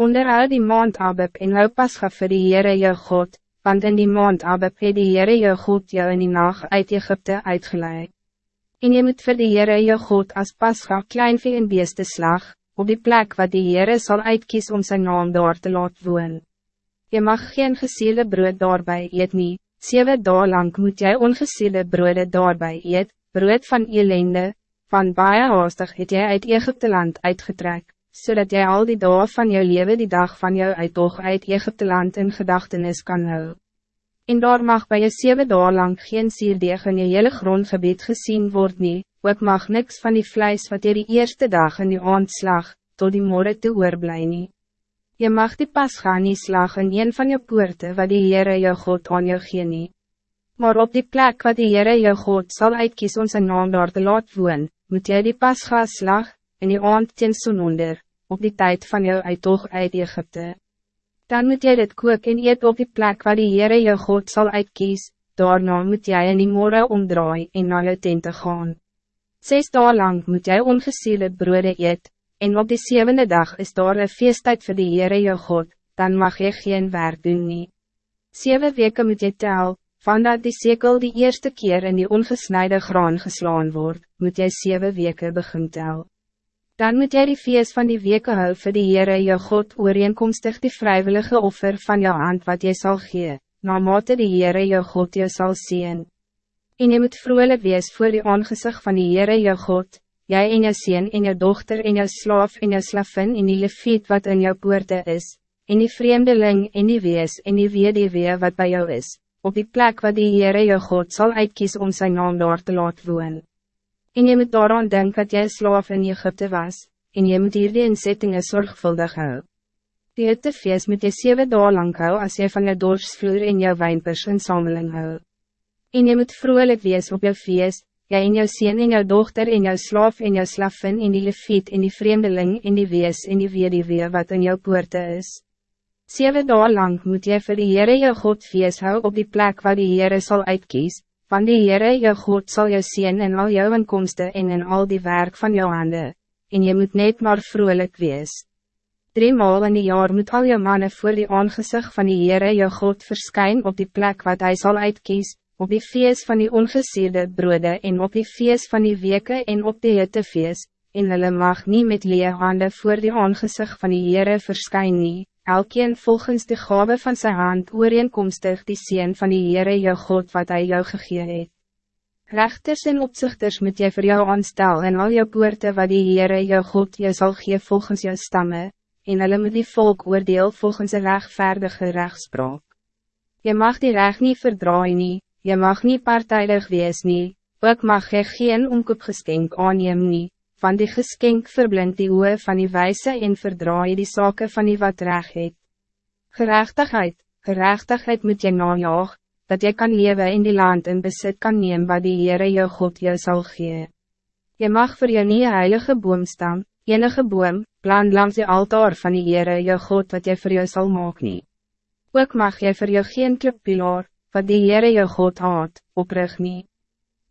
Onderhou die maand Abib en hou pasga vir die Heere jou God, want in die maand Abib het die Heere jou God jou in die nacht uit Egypte uitgeleid. En je moet vir die Heere jou God as pasga kleinvee en beeste slag, op die plek wat die Heere zal uitkies om zijn naam daar te laat woon. Je mag geen gesiele brood daarbij eet nie, zeven dagen lang moet jy ongesiele broode daarbij eet, brood van ellende, van baie haastig het jy uit Egypte land uitgetrek, zodat jij al die dagen van jou leven die dag van jou uittocht uit Egypte land in gedachtenis kan hou. En daar mag bij je zeven dagen lang geen sierdeeg in je hele grondgebied gezien worden, ook mag niks van die vlijs wat je die eerste dag in die aandslag, tot die morgen te oorblij nie. Je mag die pas gaan nie slag in een van je poorte wat die Heere jou God aan jou gee nie. Maar op die plek wat die Heere jou God zal uitkies om zijn naam daar te laat woon, moet jy die pas gaan slag, in die aand teen onder, op die tijd van jou uittocht uit Egypte. Dan moet jy dit kook en eet op die plek waar die Heere jou God zal uitkies, daarna moet jy in die morgen omdraai en na jou tente gaan. Zes dagen lang moet jy ongesiele broede eet, en op die zevende dag is daar een feesttijd voor die Heere jou God, dan mag je geen werk doen nie. Zeven weken moet je tel, vandat die sekel die eerste keer in die ongesnijde graan geslaan wordt, moet jy zeven weken begin tel. Dan moet jy die feest van die weke hou vir die Heere jou God ooreenkomstig die vrijwillige offer van jou hand wat jy zal gee, na mate die Heere jou God jou sal zien. En jy moet vrolijk wees voor die aangezicht van die Heere jou God, jy en jou sien en jou dochter en jou slaaf en jou slavin en die leviet wat in jou poorte is, en die vreemdeling en die wees en die wee wat bij jou is, op die plek wat die Heere jou God zal uitkies om zijn naam daar te laat woon. En je moet daaraan denken dat jij slaaf in Egypte was, en je moet hier die inzettingen zorgvuldig hou. Die hitte feest moet je zeven dagen lang hou als je van je dorpsvloer in jouw wijnpers in sameling hou. En je moet vrolijk wees op je feest, jij en jouw sien en jouw dochter en jouw slaaf en jouw slaffen in die lefiet en die vreemdeling in die wees en die weer wat in jouw poorte is. Zeven dagen lang moet je voor die Heere jou God feest hou op die plek waar die Heere zal uitkies, van die Heere jou God zal jou zien in al jou inkomsten en in al die werk van jou handen, en je moet net maar vrolijk wees. Drie maal in die jaar moet al jou mannen voor die aangezicht van die Heere jou God verschijnen op die plek wat hij zal uitkies, op die feest van die ongesierde broede en op die feest van die weke en op die hittefeest, en hulle mag niet met leer handen voor die aangezicht van die Heere verschijnen nie, elkeen volgens de gave van zijn hand ooreenkomstig die sien van die Heere jou God wat hij jou gegee het. Rechters en opzichters moet jy voor jou aanstel en al jou poorte wat die Heere jou God jou zal gee volgens jou stammen, en hulle moet die volk oordeel volgens een rechtvaardige rechtspraak. Je mag die recht niet verdraaien nie, je mag niet partijdig wees nie, ook mag je geen omkoopgeskenk aanneem nie, van die geskenk verblind die oe van die wijze en verdraai die zaken van die wat reg het. Gerechtigheid, gerechtigheid moet jy najaag, dat jy kan leven in die land en besit kan neem wat die Heere jou God jou zal gee. Je mag voor jou nie heilige boom staan, enige boom, plan langs die altaar van die Heere jou God wat jy voor jou zal maak nie. Ook mag jy voor jou geen klippilaar, wat die Heere jou God haat, oprig nie.